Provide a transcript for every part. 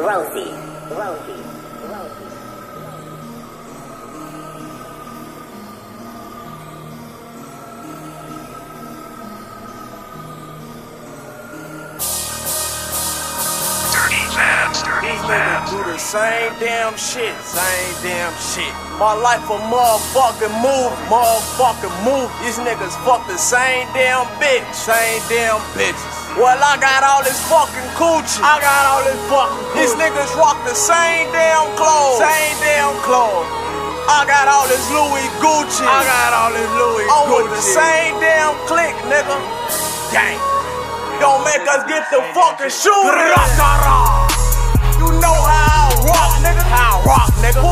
Rosie, Rosie, Rosie. These do the same damn shit, same damn shit. My life a motherfucking movie, motherfucking movie. These niggas fuck the same damn bitch, same damn bitches. Well, I got all this fucking coochie. I got all this fucking coochie. These niggas rock the same damn clothes, same damn clothes. I got all this Louis Gucci. I got all this Louis Gucci. with the same damn click, nigga. Gang. Don't make us get the fucking shooter. You know how I rock, nigga. How I rock, nigga.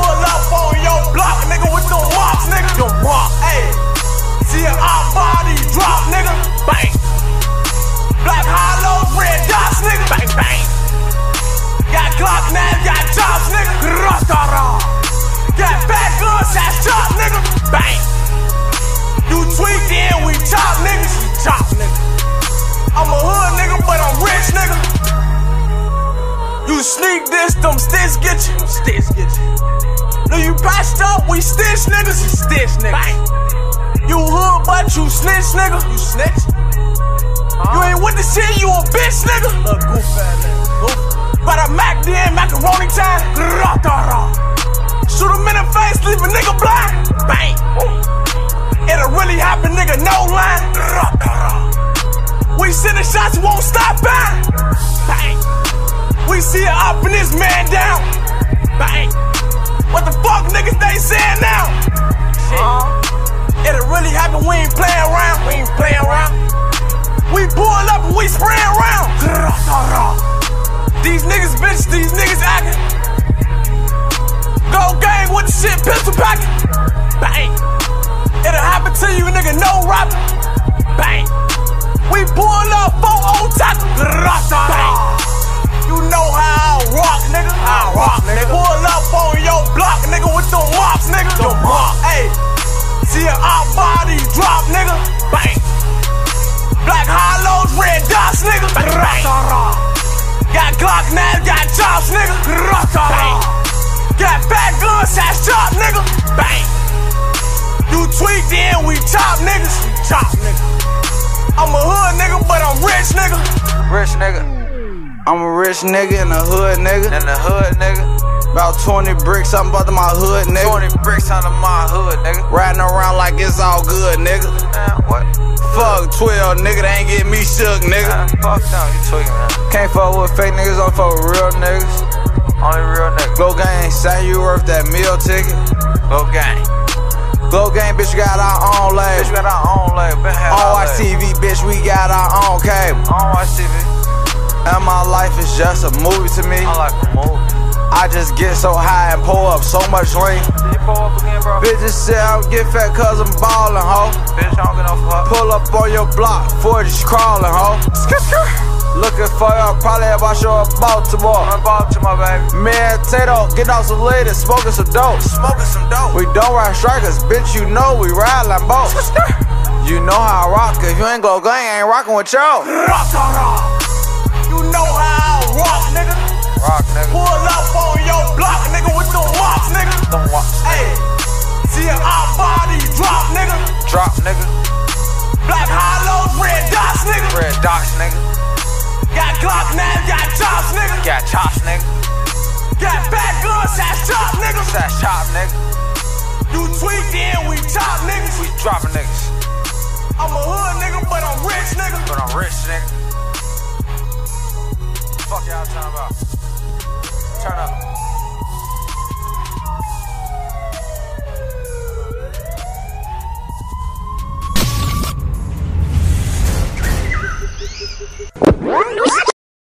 You sneak this, them sticks get you. Sticks get you. No, you patched up, we stitch niggas. We stitch niggas. Bang. You hood, but you snitch, nigga. You snitch. You uh-huh. ain't with the shit, you a bitch, nigga. Little goof ass nigga. But a Mac then, macaroni time. Shoot him in the face, leave a nigga blind. Bang. It'll really happen, nigga, no line. We sending shots, won't stop, bang. Bang. We see it up and this man down. Bang. What the fuck niggas they saying now? Shit. Uh, it'll really happen, we ain't playing around. We ain't playing around. We pull up and we spray around. These niggas bitch, these niggas acting. Go gang with the shit, pistol packing. Bang. It'll happen to you, nigga, no rapping. Bang. We pull up, four old tackle. You know how I rock, nigga. I rock, nigga. Pull up on your block, nigga, with them mops, nigga. Them mops. Hey, see our body drop, nigga. Bang. Black hollows, red dots, nigga. Bang. Bang. Got Glock knives, got chops, nigga. Bang. Got fat guns, that's chop, nigga. Bang. You tweak, then we chop, niggas. We chop, nigga. I'm a hood nigga, but I'm rich nigga. Rich nigga. I'm a rich nigga and a hood nigga. And a hood nigga. About 20 bricks, something about my hood nigga. 20 bricks under my hood nigga. Riding around like it's all good nigga. Man, what? Fuck 12 nigga, they ain't get me shook nigga. Man, fuck no, you tweaking man. Can't fuck with fake niggas, I'm fuck with real niggas. Only real niggas. Go gang, say you worth that meal ticket. Go gang. Glo Gang, bitch, we got our own label. Bitch, we got our own label. On watch TV, bitch, we got our own cable. On watch TV. And my life is just a movie to me. I like a movie. I just get so high and pull up so much lean. Did you pull up again, bro? Bitches say I'm get fat cause I'm ballin', ho. Bitch, I don't get no fuck. Pull up on your block, 40's crawlin', ho. Looking for you, probably about show up Baltimore. I'm Baltimore, baby. Man, Tato, get off some ladies, smoking some dope. Smoking some dope. We don't ride strikers, bitch, you know we ride like boats. you know how I rock, if you ain't glo gang, I ain't rockin' with y'all. You know how I rock, nigga. Rock, nigga. Pull up on your block, nigga, with them rocks, nigga. Them rocks. Hey, see our body drop, nigga. Drop, nigga. Black hollows, red dots, nigga. Red dots, nigga. Got Glock knives, got chops, nigga. Got chops, nigga. Got fat guns, that's chop, nigga. That's chop, nigga. You tweak, then we chop, niggas. We dropping niggas. I'm a hood nigga, but I'm rich, nigga. But I'm rich, nigga. Y'all talking about. Turn up.